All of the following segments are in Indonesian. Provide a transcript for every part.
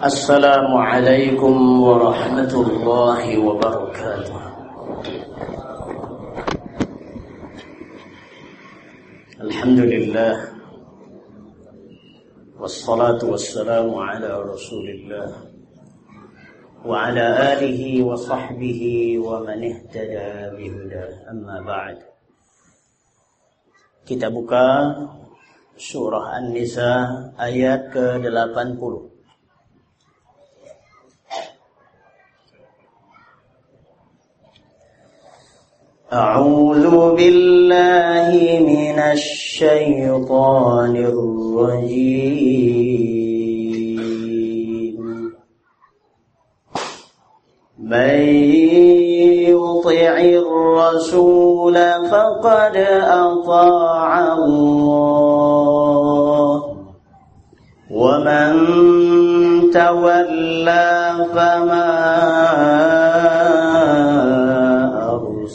السلام عليكم ورحمة الله وبركاته. الحمد لله والصلاة والسلام على رسول الله وعلى آله وصحبه ومن اهتدى بهداه. أما بعد Kita buka surah An-Nisa ayat ke-80. أعوذ بالله من الشيطان الرجيم. من يطع الرسول فقد أطاع الله. ومن تولى فما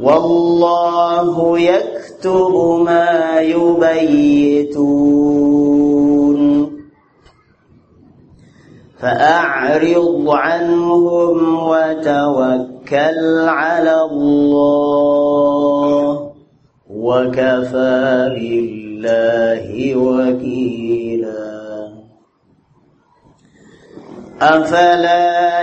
والله يكتب ما يبيتون. فأعرض عنهم وتوكل على الله وكفى بالله وكيلا. أفلا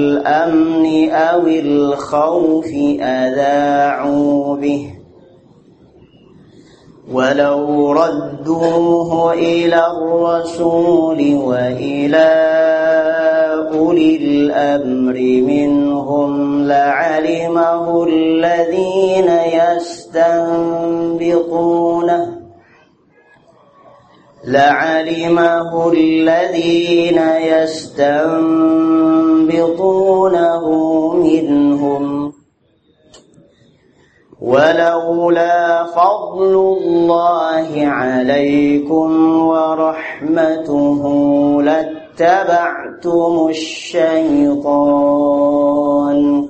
الأمن أو الخوف أذاعوا به. ولو ردوه إلى الرسول وإلى أولي الأمر منهم لعلمه الذين يستنبطونه. لعلمه الذين يستنبطونه. منهم. ولولا فضل الله عليكم ورحمته لاتبعتم الشيطان.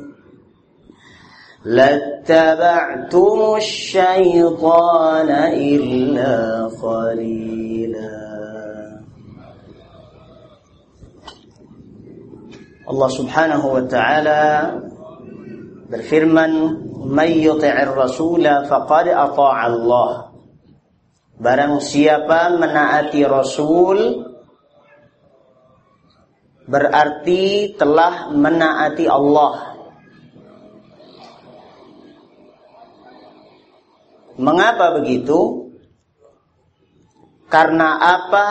لاتبعتم الشيطان إلا قليلا. Allah subhanahu wa ta'ala berfirman may yuti'ir rasula faqad ata'a Allah. Barang siapa menaati Rasul berarti telah menaati Allah. Mengapa begitu? Karena apa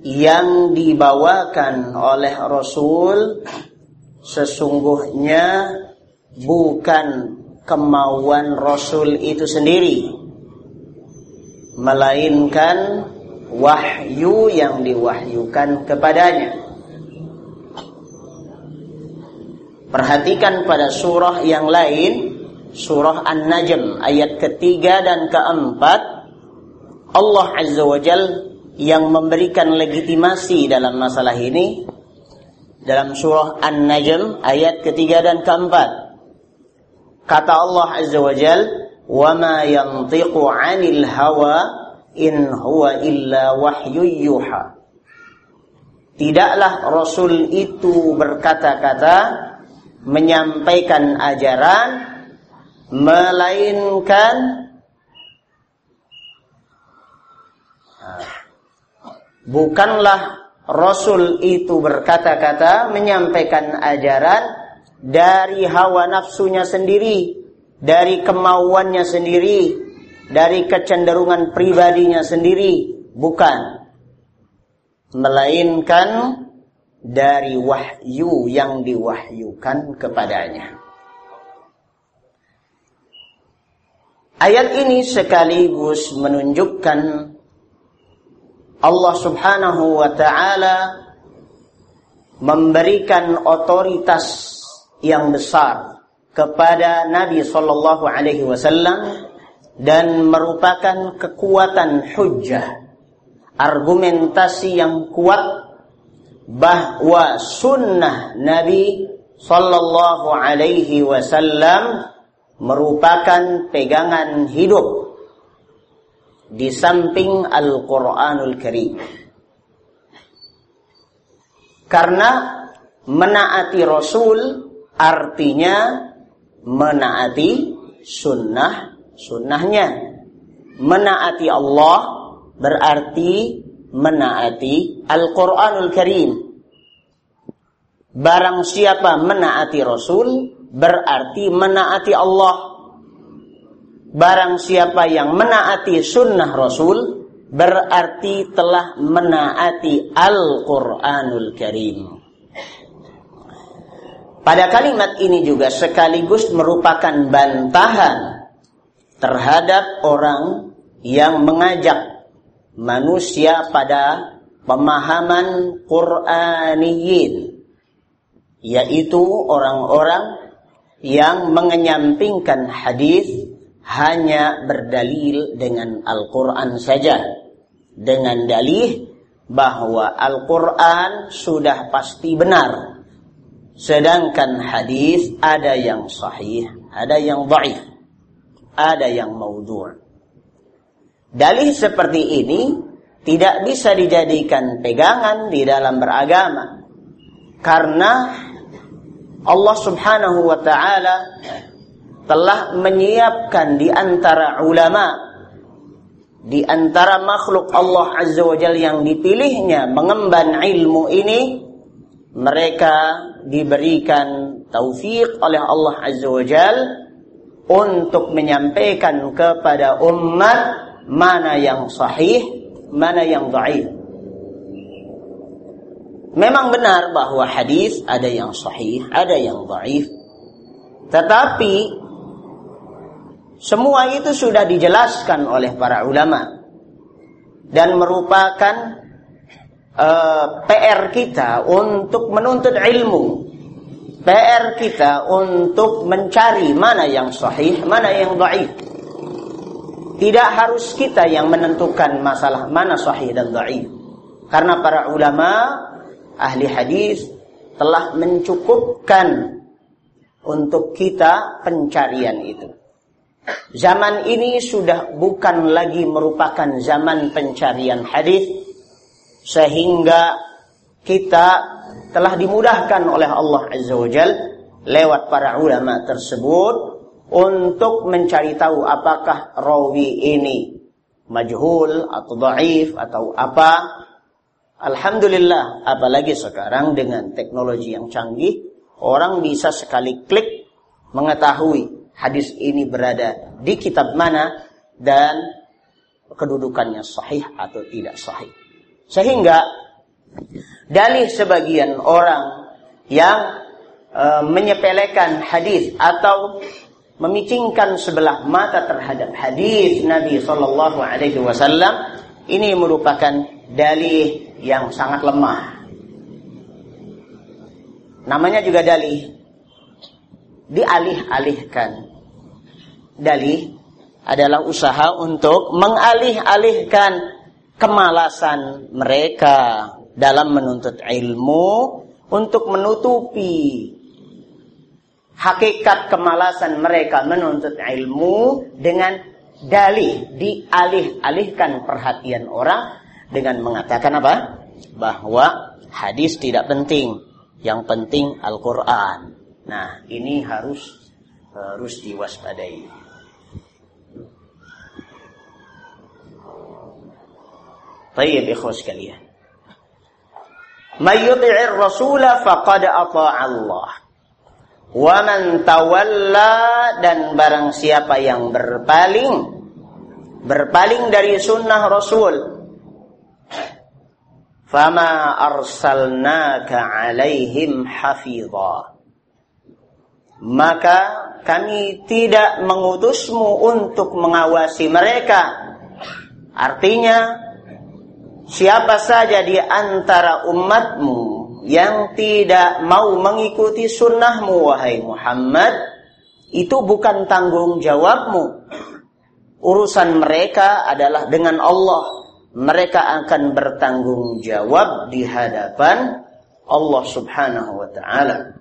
yang dibawakan oleh Rasul sesungguhnya bukan kemauan Rasul itu sendiri melainkan wahyu yang diwahyukan kepadanya. Perhatikan pada surah yang lain Surah An-Najm ayat ketiga dan keempat. Allah Azza wa Jal yang memberikan legitimasi dalam masalah ini dalam surah An-Najm ayat ketiga dan keempat. Kata Allah Azza wa Jal ma yantiqu 'anil hawa in huwa illa wahyu yuha. Tidaklah rasul itu berkata-kata menyampaikan ajaran melainkan bukanlah Rasul itu berkata-kata menyampaikan ajaran dari hawa nafsunya sendiri, dari kemauannya sendiri, dari kecenderungan pribadinya sendiri, bukan. Melainkan dari wahyu yang diwahyukan kepadanya. Ayat ini sekaligus menunjukkan Allah Subhanahu wa taala memberikan otoritas yang besar kepada Nabi sallallahu alaihi wasallam dan merupakan kekuatan hujjah argumentasi yang kuat bahwa sunnah Nabi sallallahu alaihi wasallam merupakan pegangan hidup di samping Al-Quranul Karim. Karena menaati Rasul artinya menaati sunnah sunnahnya. Menaati Allah berarti menaati Al-Quranul Karim. Barang siapa menaati Rasul berarti menaati Allah. Barang siapa yang menaati sunnah Rasul berarti telah menaati Al-Quranul Karim. Pada kalimat ini juga sekaligus merupakan bantahan terhadap orang yang mengajak manusia pada pemahaman Qur'aniyin yaitu orang-orang yang mengenyampingkan hadis hanya berdalil dengan Al-Quran saja. Dengan dalih bahwa Al-Quran sudah pasti benar. Sedangkan hadis ada yang sahih, ada yang dhaif, ada yang maudhu'. Dalih seperti ini tidak bisa dijadikan pegangan di dalam beragama. Karena Allah Subhanahu wa taala telah menyiapkan di antara ulama di antara makhluk Allah Azza wa Jalla yang dipilihnya mengemban ilmu ini mereka diberikan taufik oleh Allah Azza wa Jalla untuk menyampaikan kepada umat mana yang sahih, mana yang dhaif. Memang benar bahwa hadis ada yang sahih, ada yang dhaif. Tetapi semua itu sudah dijelaskan oleh para ulama dan merupakan uh, eh, PR kita untuk menuntut ilmu. PR kita untuk mencari mana yang sahih, mana yang dhaif. Tidak harus kita yang menentukan masalah mana sahih dan dhaif. Karena para ulama ahli hadis telah mencukupkan untuk kita pencarian itu. Zaman ini sudah bukan lagi merupakan zaman pencarian hadis sehingga kita telah dimudahkan oleh Allah Azza wa Jal lewat para ulama tersebut untuk mencari tahu apakah rawi ini majhul atau dhaif atau apa. Alhamdulillah, apalagi sekarang dengan teknologi yang canggih, orang bisa sekali klik mengetahui hadis ini berada di kitab mana dan kedudukannya sahih atau tidak sahih. Sehingga dalih sebagian orang yang e, menyepelekan hadis atau memicingkan sebelah mata terhadap hadis Nabi Shallallahu Alaihi Wasallam ini merupakan dalih yang sangat lemah. Namanya juga dalih. Dialih-alihkan. Dalih adalah usaha untuk mengalih-alihkan kemalasan mereka dalam menuntut ilmu untuk menutupi hakikat kemalasan mereka menuntut ilmu dengan dalih dialih-alihkan perhatian orang dengan mengatakan apa? Bahwa hadis tidak penting, yang penting Al-Qur'an. Nah, ini harus harus diwaspadai. Tayyib ikhwas sekalian. Mayyuti'ir rasula faqad Allah. Wa man tawalla dan barang siapa yang berpaling berpaling dari sunnah Rasul fama arsalnaka alaihim hafidha maka kami tidak mengutusmu untuk mengawasi mereka artinya siapa saja di antara umatmu yang tidak mau mengikuti sunnahmu wahai Muhammad itu bukan tanggung jawabmu urusan mereka adalah dengan Allah. Mereka akan bertanggung jawab di hadapan Allah Subhanahu wa taala.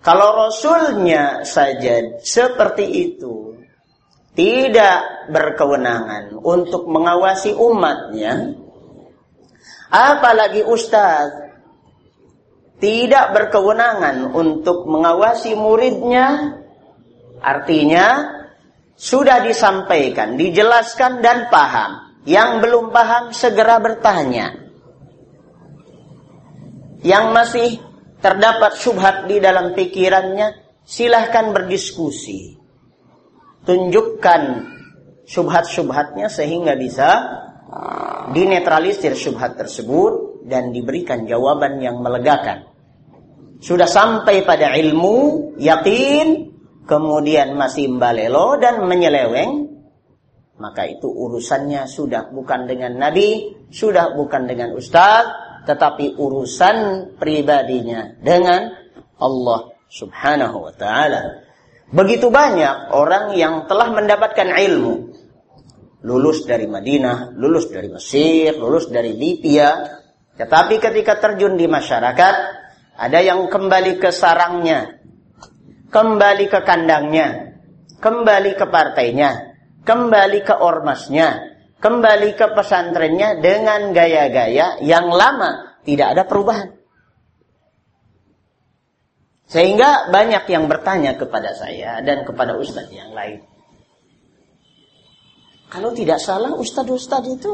Kalau rasulnya saja seperti itu, tidak berkewenangan untuk mengawasi umatnya, apalagi ustaz tidak berkewenangan untuk mengawasi muridnya, artinya sudah disampaikan, dijelaskan dan paham. Yang belum paham segera bertanya. Yang masih terdapat syubhat di dalam pikirannya, silahkan berdiskusi. Tunjukkan syubhat-syubhatnya sehingga bisa dinetralisir syubhat tersebut dan diberikan jawaban yang melegakan. Sudah sampai pada ilmu, yakin, kemudian masih mbalelo dan menyeleweng, maka itu urusannya sudah bukan dengan Nabi, sudah bukan dengan Ustaz, tetapi urusan pribadinya dengan Allah Subhanahu wa taala. Begitu banyak orang yang telah mendapatkan ilmu. Lulus dari Madinah, lulus dari Mesir, lulus dari Libya. Tetapi ketika terjun di masyarakat, ada yang kembali ke sarangnya, kembali ke kandangnya, kembali ke partainya, kembali ke ormasnya, kembali ke pesantrennya dengan gaya-gaya yang lama, tidak ada perubahan. Sehingga banyak yang bertanya kepada saya dan kepada ustadz yang lain. Kalau tidak salah ustadz-ustadz itu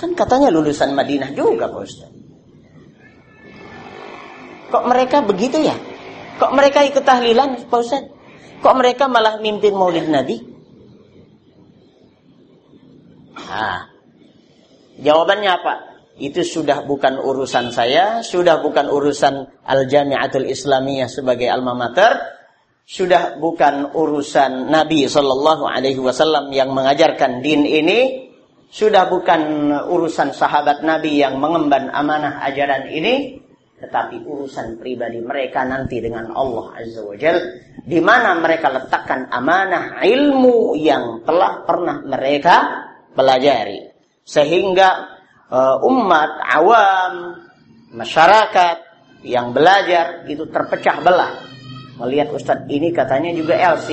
kan katanya lulusan Madinah juga Pak Ustadz. Kok mereka begitu ya? Kok mereka ikut tahlilan, Pak Ustaz? Kok mereka malah mimpin maulid Nabi? Nah, jawabannya apa? Itu sudah bukan urusan saya, sudah bukan urusan Al-Jami'atul Islamiyah sebagai alma mater, sudah bukan urusan Nabi Shallallahu Alaihi Wasallam yang mengajarkan din ini, sudah bukan urusan sahabat Nabi yang mengemban amanah ajaran ini, tetapi urusan pribadi mereka nanti dengan Allah Azza wa Jal di mana mereka letakkan amanah ilmu yang telah pernah mereka pelajari. Sehingga uh, umat awam masyarakat yang belajar itu terpecah belah melihat Ustadz ini katanya juga LC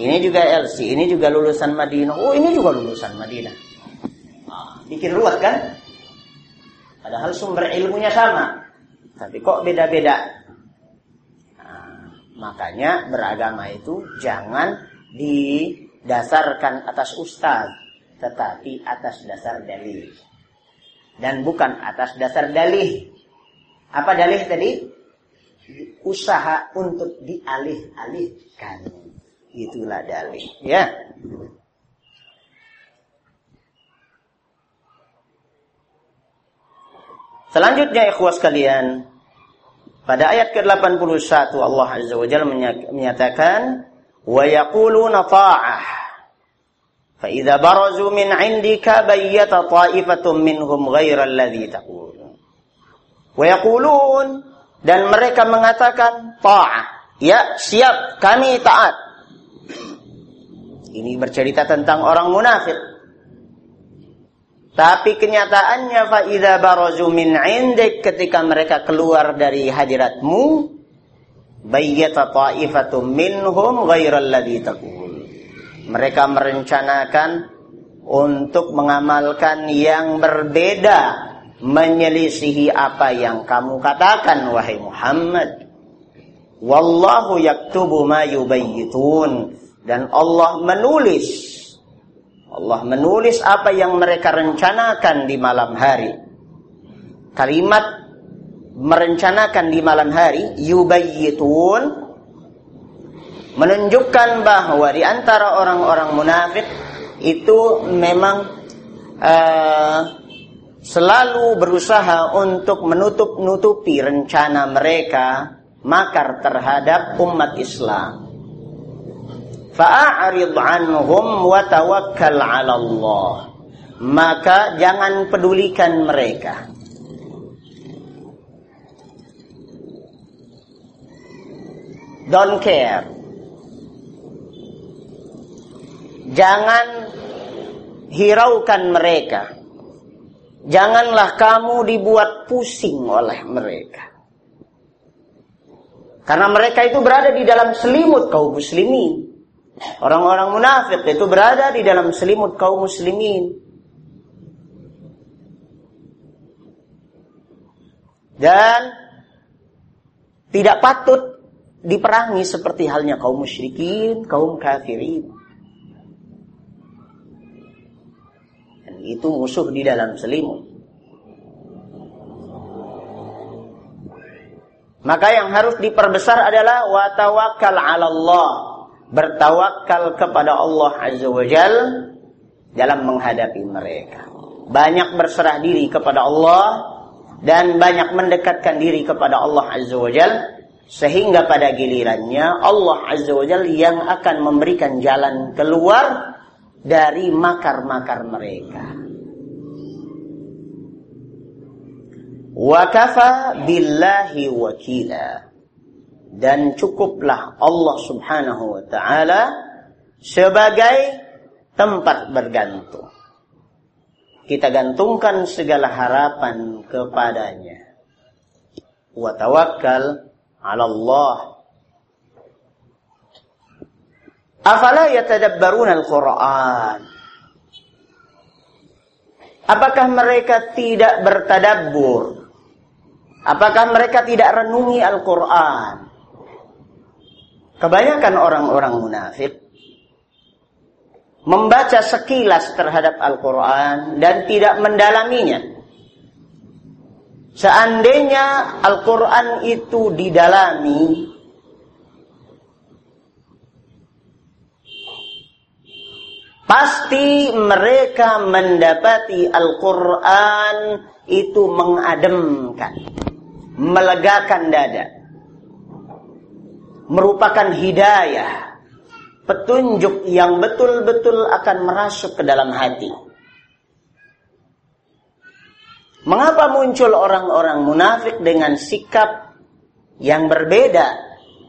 ini juga LC ini juga lulusan Madinah oh ini juga lulusan Madinah ah, bikin ruwet kan padahal sumber ilmunya sama tapi kok beda-beda? Nah, makanya beragama itu jangan didasarkan atas ustaz, tetapi atas dasar dalil. Dan bukan atas dasar dalih. Apa dalih tadi? Usaha untuk dialih-alihkan. Itulah dalih. Ya. Selanjutnya ikhwas kalian, pada ayat ke-81 Allah Azza wa Jalla menyatakan wa yaquluna ta'ah fa idza barazu min 'indika bayyata ta'ifatun minhum ghayra alladhi taqul wa yaqulun dan mereka mengatakan ta'ah ya siap kami taat. Ini bercerita tentang orang munafik. Tapi kenyataannya faida barazu min ketika mereka keluar dari hadiratmu bayyata ta'ifatum minhum ghairal ladzi taqul. Mereka merencanakan untuk mengamalkan yang berbeda menyelisihi apa yang kamu katakan wahai Muhammad. Wallahu yaktubu ma yubayyitun dan Allah menulis Allah menulis apa yang mereka rencanakan di malam hari. Kalimat merencanakan di malam hari yubayyitun menunjukkan bahwa di antara orang-orang munafik itu memang uh, selalu berusaha untuk menutup-nutupi rencana mereka makar terhadap umat Islam. Fa'arid anhum wa tawakkal 'ala Allah. Maka jangan pedulikan mereka. Don't care. Jangan hiraukan mereka. Janganlah kamu dibuat pusing oleh mereka. Karena mereka itu berada di dalam selimut kaum muslimin. Orang-orang munafik itu berada di dalam selimut kaum muslimin. Dan tidak patut diperangi seperti halnya kaum musyrikin, kaum kafirin. Itu musuh di dalam selimut. Maka yang harus diperbesar adalah watawakal 'ala Allah. Bertawakal kepada Allah Azza wa Jal dalam menghadapi mereka. Banyak berserah diri kepada Allah dan banyak mendekatkan diri kepada Allah Azza wa Jal sehingga pada gilirannya Allah Azza wa Jal yang akan memberikan jalan keluar dari makar-makar mereka. Wa kafa billahi wakila. Dan cukuplah Allah subhanahu wa ta'ala sebagai tempat bergantung. Kita gantungkan segala harapan kepadanya. Wa tawakkal ala Allah. Afala yatadabbarun al-Quran. Apakah mereka tidak bertadabbur Apakah mereka tidak renungi Al-Quran? Kebanyakan orang-orang munafik membaca sekilas terhadap Al-Quran dan tidak mendalaminya. Seandainya Al-Quran itu didalami, pasti mereka mendapati Al-Quran itu mengademkan melegakan dada. Merupakan hidayah, petunjuk yang betul-betul akan merasuk ke dalam hati. Mengapa muncul orang-orang munafik dengan sikap yang berbeda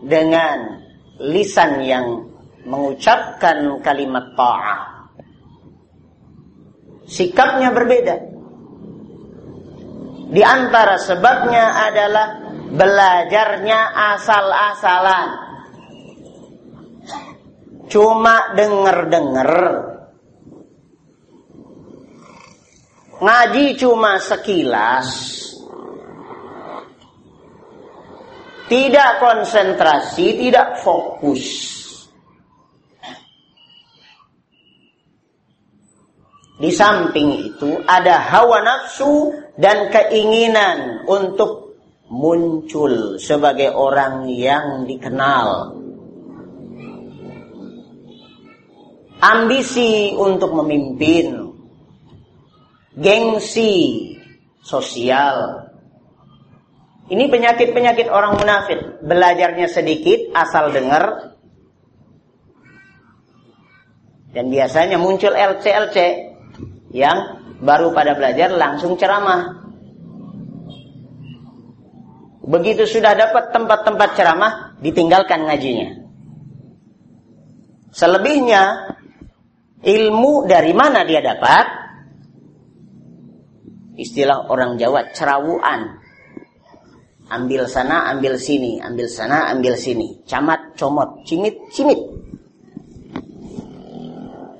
dengan lisan yang mengucapkan kalimat ta'ah? Sikapnya berbeda. Di antara sebabnya adalah belajarnya asal-asalan. Cuma denger-denger. Ngaji cuma sekilas. Tidak konsentrasi, tidak fokus. Di samping itu ada hawa nafsu dan keinginan untuk muncul sebagai orang yang dikenal. Ambisi untuk memimpin. Gengsi sosial. Ini penyakit-penyakit orang munafik. Belajarnya sedikit, asal dengar. Dan biasanya muncul LC-LC yang baru pada belajar langsung ceramah. Begitu sudah dapat tempat-tempat ceramah, ditinggalkan ngajinya. Selebihnya, ilmu dari mana dia dapat? Istilah orang Jawa, cerawuan. Ambil sana, ambil sini, ambil sana, ambil sini. Camat, comot, cimit, cimit.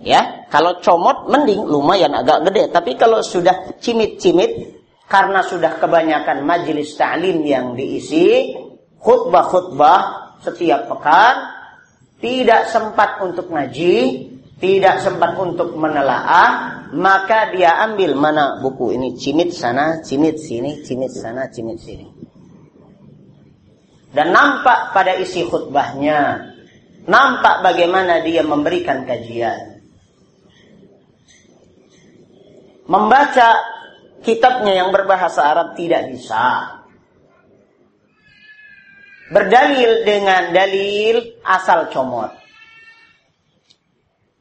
Ya, kalau comot mending lumayan agak gede, tapi kalau sudah cimit-cimit karena sudah kebanyakan majelis ta'lim yang diisi, khutbah-khutbah setiap pekan, tidak sempat untuk ngaji, tidak sempat untuk menelaah, maka dia ambil mana buku ini cimit sana, cimit sini, cimit sana, cimit sini. Dan nampak pada isi khutbahnya. Nampak bagaimana dia memberikan kajian. Membaca kitabnya yang berbahasa Arab tidak bisa. Berdalil dengan dalil asal comot.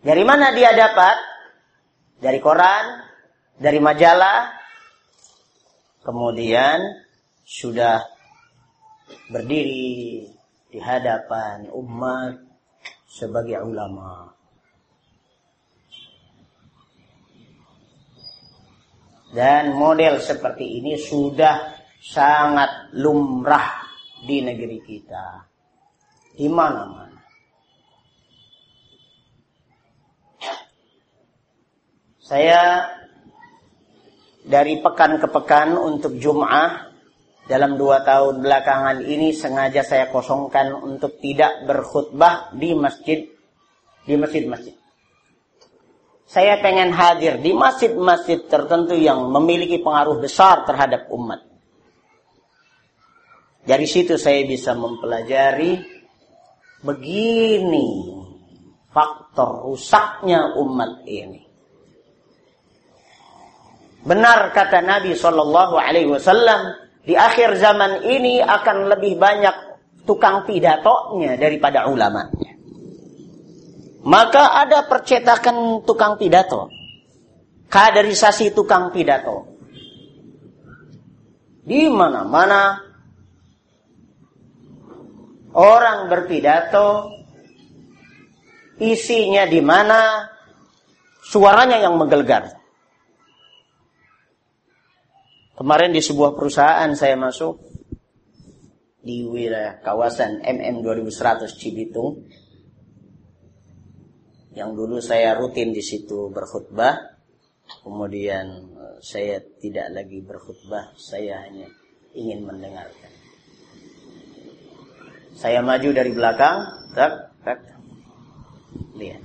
Dari mana dia dapat? Dari koran, dari majalah, kemudian sudah berdiri di hadapan umat sebagai ulama. Dan model seperti ini sudah sangat lumrah di negeri kita. Di mana-mana. Saya dari pekan ke pekan untuk Jum'ah dalam dua tahun belakangan ini sengaja saya kosongkan untuk tidak berkhutbah di masjid di masjid-masjid. Saya pengen hadir di masjid-masjid tertentu yang memiliki pengaruh besar terhadap umat. Dari situ saya bisa mempelajari begini faktor rusaknya umat ini. Benar kata Nabi Shallallahu Alaihi Wasallam, di akhir zaman ini akan lebih banyak tukang pidatonya daripada ulamanya. Maka ada percetakan tukang pidato. Kaderisasi tukang pidato. Di mana-mana orang berpidato isinya di mana suaranya yang menggelegar. Kemarin di sebuah perusahaan saya masuk di wilayah kawasan MM 2100 Cibitung. Yang dulu saya rutin di situ berkhutbah. Kemudian eh, saya tidak lagi berkhutbah, saya hanya ingin mendengarkan. Saya maju dari belakang, tak, tak. Lihat.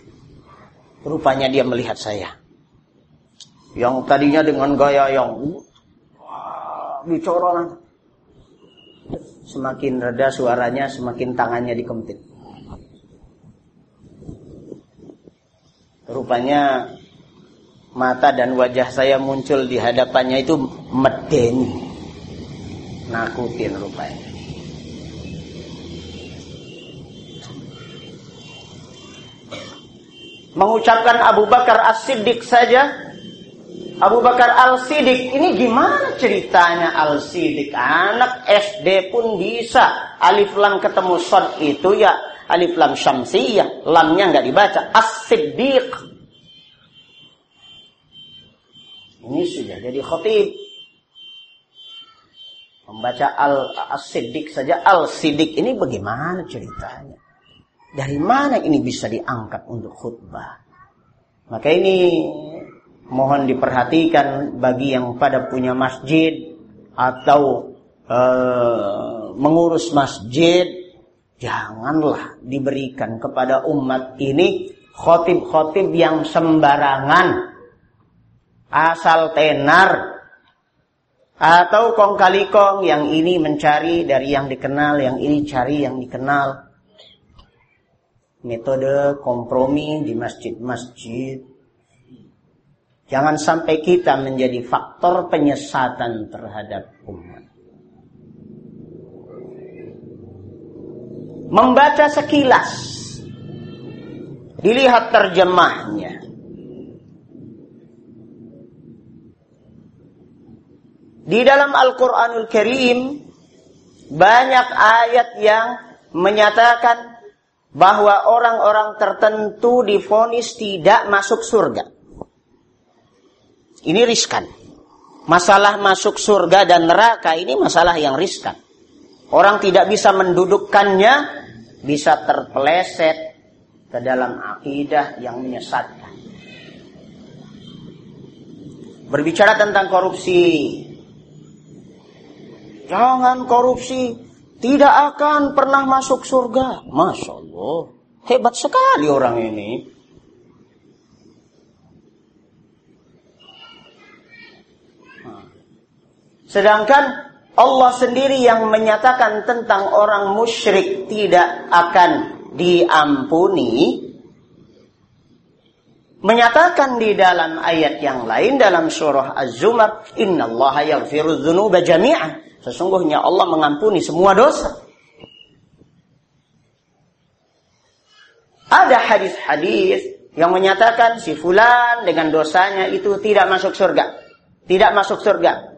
Rupanya dia melihat saya. Yang tadinya dengan gaya yang bicara semakin reda suaranya semakin tangannya dikempit rupanya mata dan wajah saya muncul di hadapannya itu medeni nakutin rupanya mengucapkan Abu Bakar As-Siddiq saja Abu Bakar Al-Sidik ini gimana ceritanya Al-Sidik? Anak SD pun bisa. Alif lam ketemu sod itu ya alif lam syamsiyah. Lamnya nggak dibaca. As-Siddiq. Ini sudah jadi khotib. Membaca Al-Siddiq saja. Al-Siddiq ini bagaimana ceritanya? Dari mana ini bisa diangkat untuk khutbah? Maka ini mohon diperhatikan bagi yang pada punya masjid atau e, mengurus masjid janganlah diberikan kepada umat ini khotib-khotib yang sembarangan. Asal tenar. Atau kong kali kong yang ini mencari dari yang dikenal yang ini cari yang dikenal. Metode kompromi di masjid-masjid. Jangan sampai kita menjadi faktor penyesatan terhadap umat. Membaca sekilas. Dilihat terjemahnya. Di dalam Al-Quranul Karim banyak ayat yang menyatakan bahwa orang-orang tertentu difonis tidak masuk surga. Ini riskan. Masalah masuk surga dan neraka ini masalah yang riskan. Orang tidak bisa mendudukkannya, bisa terpeleset ke dalam akidah yang menyesatkan. Berbicara tentang korupsi. Jangan korupsi. Tidak akan pernah masuk surga. Masya Allah. Hebat sekali orang ini. Sedangkan Allah sendiri yang menyatakan tentang orang musyrik tidak akan diampuni menyatakan di dalam ayat yang lain dalam surah Az-Zumar innallaha yaghfiru dzunuba jami'an sesungguhnya Allah mengampuni semua dosa. Ada hadis-hadis yang menyatakan si fulan dengan dosanya itu tidak masuk surga. Tidak masuk surga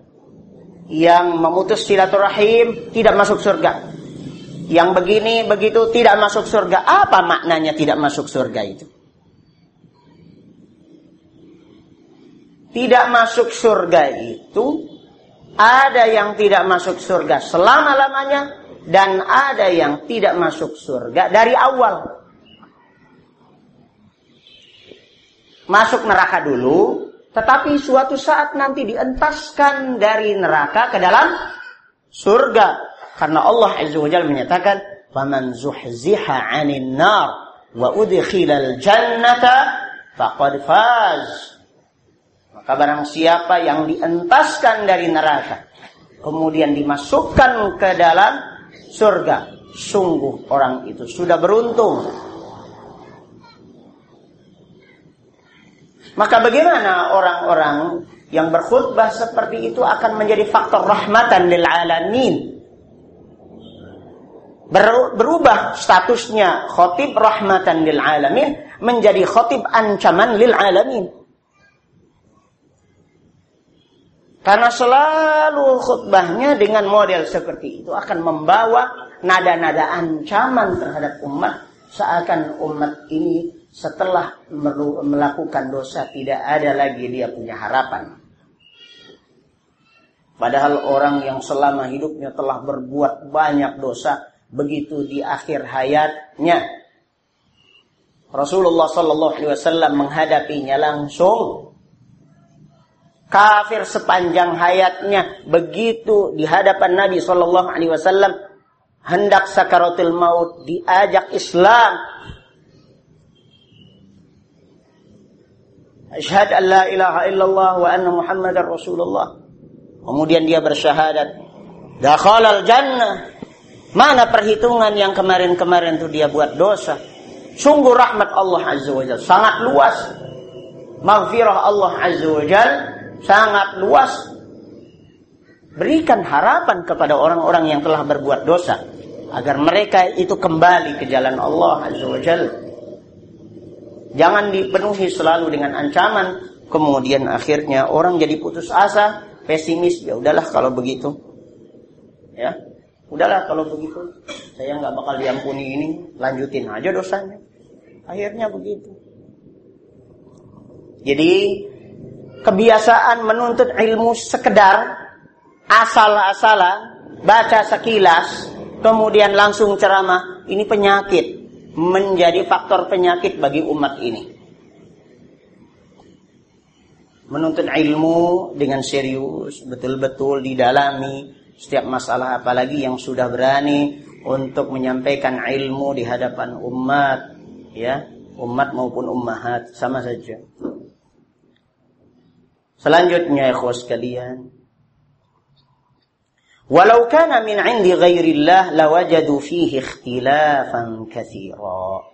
yang memutus silaturahim tidak masuk surga. Yang begini begitu tidak masuk surga. Apa maknanya tidak masuk surga itu? Tidak masuk surga itu ada yang tidak masuk surga selama-lamanya dan ada yang tidak masuk surga dari awal. Masuk neraka dulu, tetapi suatu saat nanti dientaskan dari neraka ke dalam surga. Karena Allah Azza wa Jalla menyatakan, "Faman zuhziha 'anil nar wa udkhilal jannata faqad faz." Maka barang siapa yang dientaskan dari neraka, kemudian dimasukkan ke dalam surga, sungguh orang itu sudah beruntung Maka bagaimana orang-orang yang berkhutbah seperti itu akan menjadi faktor rahmatan lil alamin? Berubah statusnya khotib rahmatan lil alamin menjadi khotib ancaman lil alamin. Karena selalu khutbahnya dengan model seperti itu akan membawa nada-nada ancaman terhadap umat seakan umat ini setelah melakukan dosa tidak ada lagi dia punya harapan. Padahal orang yang selama hidupnya telah berbuat banyak dosa, begitu di akhir hayatnya Rasulullah Shallallahu Alaihi Wasallam menghadapinya langsung. Kafir sepanjang hayatnya begitu di hadapan Nabi Shallallahu Alaihi Wasallam hendak sakaratul maut diajak Islam Asyhadu an la ilaha illallah wa anna Muhammadar Rasulullah. Kemudian dia bersyahadat. Dakhalal jannah. Mana perhitungan yang kemarin-kemarin itu dia buat dosa. Sungguh rahmat Allah Azza wa Jalla. Sangat luas. Maghfirah Allah Azza wa Jalla. Sangat luas. Berikan harapan kepada orang-orang yang telah berbuat dosa. Agar mereka itu kembali ke jalan Allah Azza wa Jalla. Jangan dipenuhi selalu dengan ancaman, kemudian akhirnya orang jadi putus asa, pesimis, ya udahlah kalau begitu. Ya, udahlah kalau begitu. Saya nggak bakal diampuni ini, lanjutin aja dosanya. Akhirnya begitu. Jadi kebiasaan menuntut ilmu sekedar asal-asalan, baca sekilas, kemudian langsung ceramah, ini penyakit menjadi faktor penyakit bagi umat ini. Menuntut ilmu dengan serius, betul-betul didalami setiap masalah apalagi yang sudah berani untuk menyampaikan ilmu di hadapan umat, ya, umat maupun ummahat sama saja. Selanjutnya ikhwas kalian, Walau kana min indi ghairillah lawajadu fihi ikhtilafan katsira.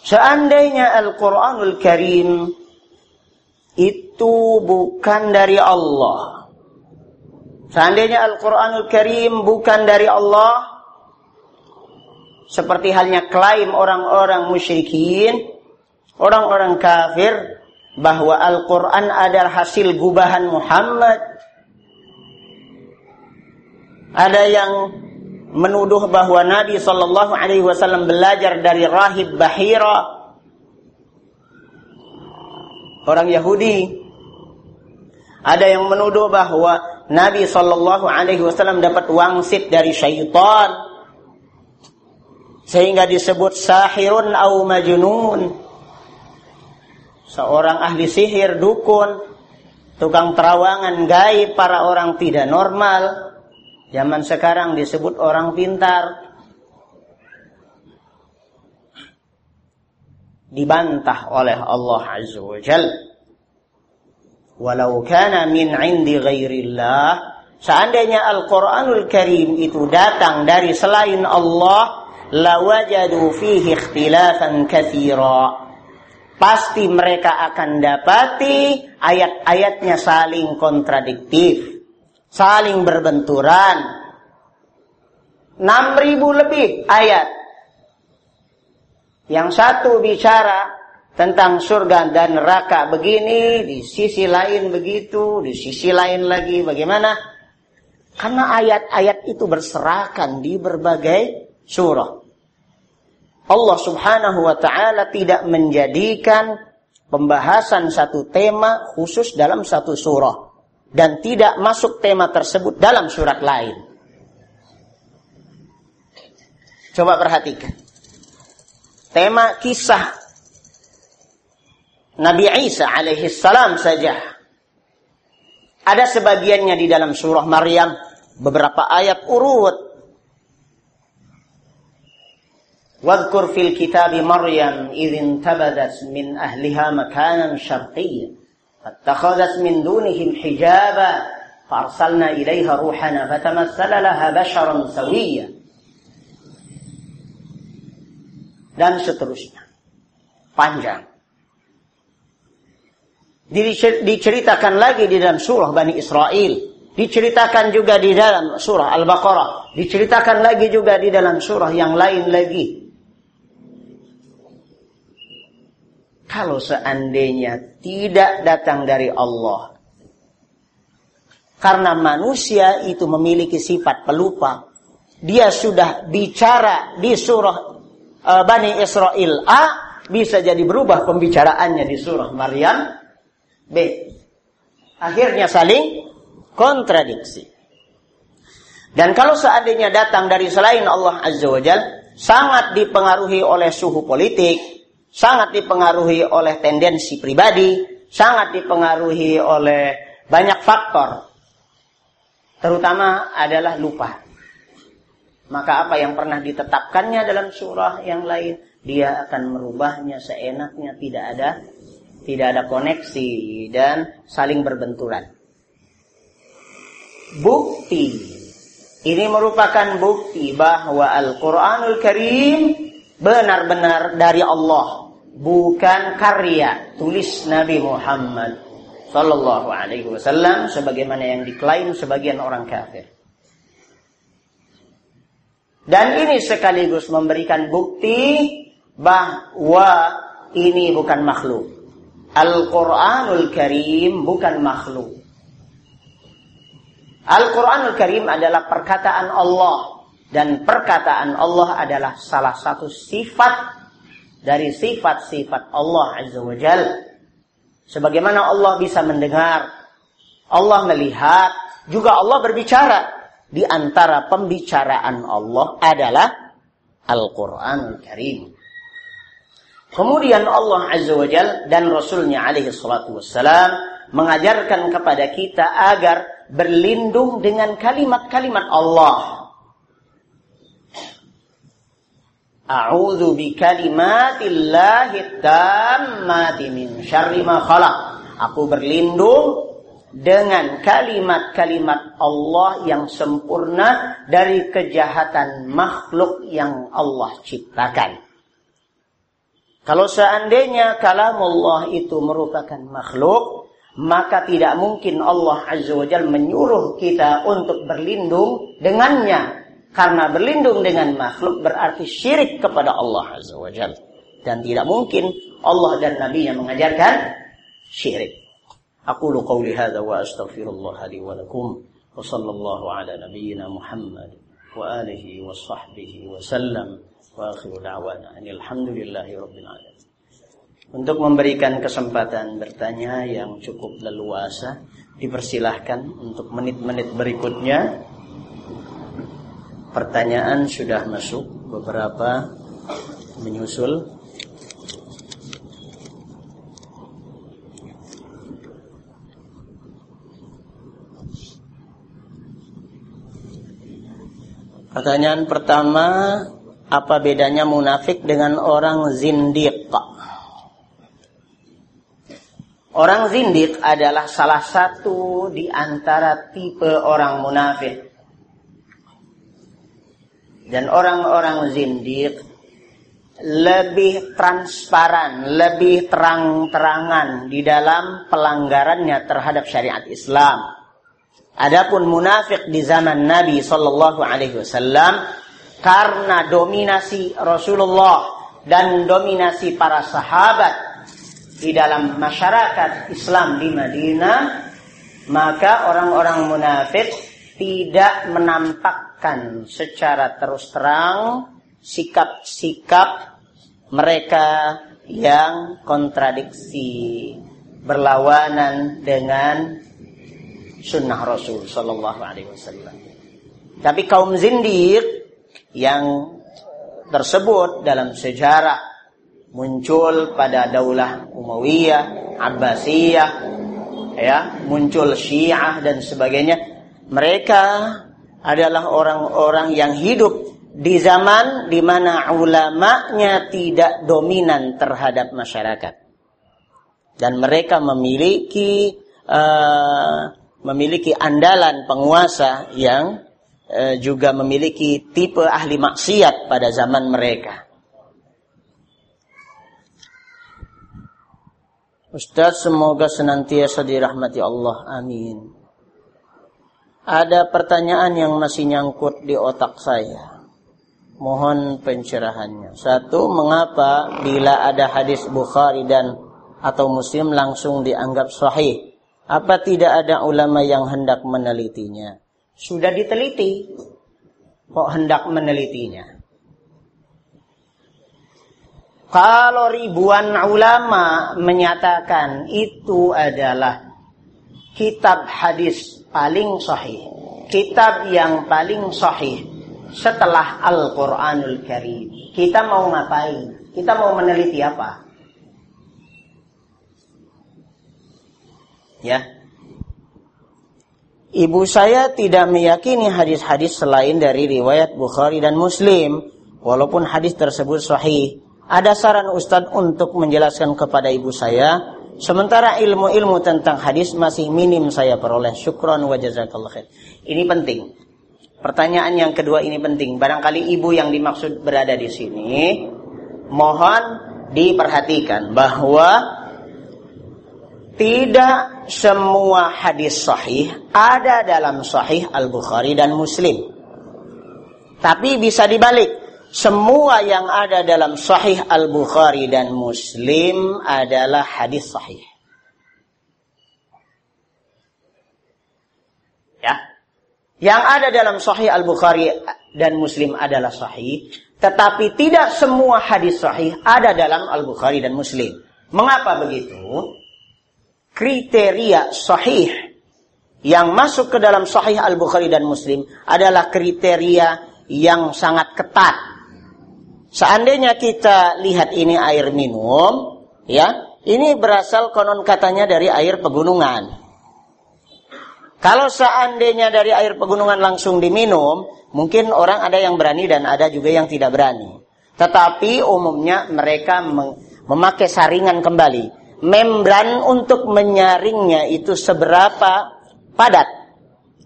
Seandainya Al-Quranul Karim itu bukan dari Allah. Seandainya Al-Quranul Karim bukan dari Allah. Seperti halnya klaim orang-orang musyrikin. Orang-orang kafir bahwa Al-Quran adalah hasil gubahan Muhammad. Ada yang menuduh bahwa Nabi Shallallahu Alaihi Wasallam belajar dari rahib Bahira, orang Yahudi. Ada yang menuduh bahwa Nabi Shallallahu Alaihi Wasallam dapat wangsit dari syaitan, sehingga disebut sahirun au majnun seorang ahli sihir, dukun, tukang terawangan, gaib, para orang tidak normal. Zaman sekarang disebut orang pintar. Dibantah oleh Allah Azza wa Jal. walau kana min 'indi ghairillah seandainya Al-Qur'anul Karim itu datang dari selain Allah lawajadu fihi ikhtilafan katsira pasti mereka akan dapati ayat-ayatnya saling kontradiktif saling berbenturan 6000 lebih ayat yang satu bicara tentang surga dan neraka begini, di sisi lain begitu, di sisi lain lagi bagaimana? Karena ayat-ayat itu berserakan di berbagai surah. Allah Subhanahu wa taala tidak menjadikan pembahasan satu tema khusus dalam satu surah dan tidak masuk tema tersebut dalam surat lain. Coba perhatikan. Tema kisah Nabi Isa alaihi salam saja. Ada sebagiannya di dalam surah Maryam, beberapa ayat urut. Wadkur fil kitab Maryam idh intabadat min ahliha makanan syarqiyya. Fattakhadhat min dunihim hijaba farsalna ilaiha ruhana fatamassala laha basharan sawiyya. Dan seterusnya. Panjang. Diceritakan lagi di dalam surah Bani Israel, diceritakan juga di dalam surah Al-Baqarah, diceritakan lagi juga di dalam surah yang lain lagi. Kalau seandainya tidak datang dari Allah, karena manusia itu memiliki sifat pelupa, dia sudah bicara di surah uh, Bani Israel A, bisa jadi berubah pembicaraannya di surah Maryam B. Akhirnya saling kontradiksi. Dan kalau seandainya datang dari selain Allah Azza wa Jal, sangat dipengaruhi oleh suhu politik, sangat dipengaruhi oleh tendensi pribadi, sangat dipengaruhi oleh banyak faktor. Terutama adalah lupa. Maka apa yang pernah ditetapkannya dalam surah yang lain, dia akan merubahnya seenaknya, tidak ada tidak ada koneksi dan saling berbenturan. Bukti ini merupakan bukti bahwa Al-Qur'anul Karim benar-benar dari Allah, bukan karya tulis Nabi Muhammad sallallahu alaihi wasallam sebagaimana yang diklaim sebagian orang kafir. Dan ini sekaligus memberikan bukti bahwa ini bukan makhluk. Al-Quranul Karim bukan makhluk. Al-Quranul Karim adalah perkataan Allah. Dan perkataan Allah adalah salah satu sifat dari sifat-sifat Allah Azza wa Jal. Sebagaimana Allah bisa mendengar, Allah melihat, juga Allah berbicara. Di antara pembicaraan Allah adalah Al-Quranul Karim. Kemudian Allah Azza wa Jal dan Rasulnya alaihi salatu wassalam mengajarkan kepada kita agar berlindung dengan kalimat-kalimat Allah. A'udzu bi tammati min syarri ma khalaq. Aku berlindung dengan kalimat-kalimat Allah yang sempurna dari kejahatan makhluk yang Allah ciptakan. Kalau seandainya kalamullah itu merupakan makhluk, maka tidak mungkin Allah Azza wa Jal menyuruh kita untuk berlindung dengannya. Karena berlindung dengan makhluk berarti syirik kepada Allah Azza wa Jal. Dan tidak mungkin Allah dan Nabi yang mengajarkan syirik. Aku qawli hadha wa astaghfirullah li wa lakum. Wa sallallahu ala nabiyyina Muhammad wa alihi wa sahbihi wa sallam. Wa akhiru da'wana. Alhamdulillahi rabbil alamin. Untuk memberikan kesempatan bertanya yang cukup leluasa, dipersilahkan untuk menit-menit berikutnya. Pertanyaan sudah masuk, beberapa menyusul. Pertanyaan pertama, apa bedanya munafik dengan orang zindiq? Orang zindik adalah salah satu di antara tipe orang munafik. Dan orang-orang zindik lebih transparan, lebih terang-terangan di dalam pelanggarannya terhadap syariat Islam. Adapun munafik di zaman Nabi Shallallahu Alaihi Wasallam karena dominasi Rasulullah dan dominasi para sahabat di dalam masyarakat Islam di Madinah, maka orang-orang munafik tidak menampakkan secara terus terang sikap-sikap mereka yang kontradiksi berlawanan dengan sunnah Rasul Sallallahu Alaihi Wasallam. Tapi kaum zindir yang tersebut dalam sejarah muncul pada daulah Umayyah, Abbasiyah, ya, muncul Syiah dan sebagainya. Mereka adalah orang-orang yang hidup di zaman di mana ulamanya tidak dominan terhadap masyarakat. Dan mereka memiliki uh, memiliki andalan penguasa yang uh, juga memiliki tipe ahli maksiat pada zaman mereka. Ustaz semoga senantiasa dirahmati Allah. Amin. Ada pertanyaan yang masih nyangkut di otak saya. Mohon pencerahannya. Satu, mengapa bila ada hadis Bukhari dan atau Muslim langsung dianggap sahih? Apa tidak ada ulama yang hendak menelitinya? Sudah diteliti. Kok hendak menelitinya? Kalau ribuan ulama menyatakan itu adalah kitab hadis paling sahih, kitab yang paling sahih setelah Al-Qur'anul Karim. Kita mau ngapain? Kita mau meneliti apa? Ya. Ibu saya tidak meyakini hadis-hadis selain dari riwayat Bukhari dan Muslim, walaupun hadis tersebut sahih. Ada saran Ustadz untuk menjelaskan kepada ibu saya. Sementara ilmu-ilmu tentang hadis masih minim saya peroleh. Syukron wa jazakallah khair. Ini penting. Pertanyaan yang kedua ini penting. Barangkali ibu yang dimaksud berada di sini. Mohon diperhatikan bahwa tidak semua hadis sahih ada dalam sahih Al-Bukhari dan Muslim. Tapi bisa dibalik semua yang ada dalam Sahih Al-Bukhari dan Muslim adalah hadis sahih. Ya. Yang ada dalam Sahih Al-Bukhari dan Muslim adalah sahih, tetapi tidak semua hadis sahih ada dalam Al-Bukhari dan Muslim. Mengapa begitu? Kriteria sahih yang masuk ke dalam Sahih Al-Bukhari dan Muslim adalah kriteria yang sangat ketat Seandainya kita lihat ini air minum, ya, ini berasal konon katanya dari air pegunungan. Kalau seandainya dari air pegunungan langsung diminum, mungkin orang ada yang berani dan ada juga yang tidak berani. Tetapi umumnya mereka memakai saringan kembali. Membran untuk menyaringnya itu seberapa padat?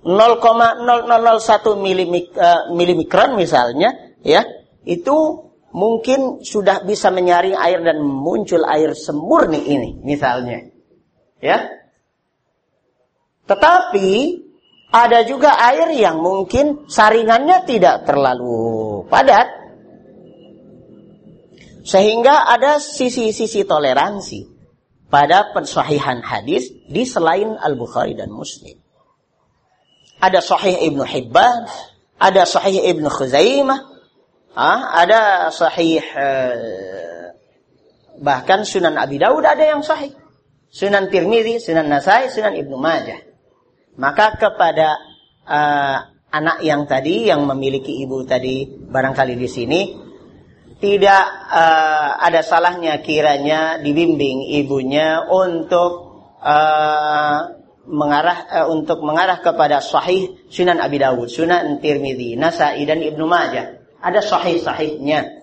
0,0001 milimikron misalnya, ya, itu mungkin sudah bisa menyaring air dan muncul air semurni ini misalnya. Ya. Tetapi ada juga air yang mungkin saringannya tidak terlalu padat. Sehingga ada sisi-sisi toleransi pada pensahihan hadis di selain Al-Bukhari dan Muslim. Ada Sahih Ibnu Hibban, ada Sahih Ibnu Khuzaimah, Ah, ada sahih eh, bahkan Sunan Abi Dawud ada yang sahih. Sunan Tirmidzi, Sunan Nasai, Sunan Ibnu Majah. Maka kepada uh, anak yang tadi yang memiliki ibu tadi barangkali di sini tidak uh, ada salahnya kiranya dibimbing ibunya untuk mengarah untuk mengarah kepada sahih Sunan Abi Dawud, Sunan Tirmidzi, Nasai dan Ibnu Majah ada sahih-sahihnya.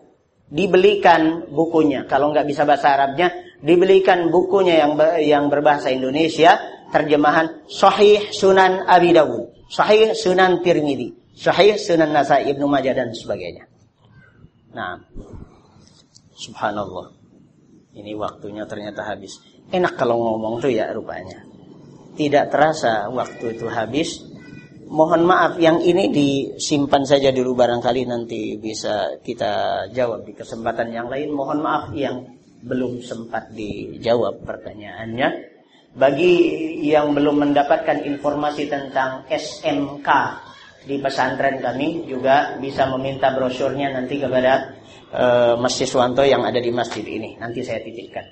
Dibelikan bukunya. Kalau nggak bisa bahasa Arabnya, dibelikan bukunya yang yang berbahasa Indonesia, terjemahan Sahih Sunan Abi Dawud, Sahih Sunan Tirmidzi, Sahih Sunan Nasai Ibnu Majah dan sebagainya. Nah, subhanallah. Ini waktunya ternyata habis. Enak kalau ngomong tuh ya rupanya. Tidak terasa waktu itu habis. Mohon maaf yang ini disimpan saja dulu barangkali nanti bisa kita jawab di kesempatan yang lain. Mohon maaf yang belum sempat dijawab pertanyaannya. Bagi yang belum mendapatkan informasi tentang SMK di pesantren kami juga bisa meminta brosurnya nanti kepada uh, Mas Siswanto yang ada di masjid ini. Nanti saya titipkan.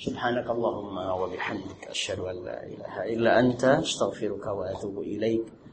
Subhanakallahumma wa bihamdika asyhadu an la ilaha illa anta astaghfiruka wa atubu ilaik.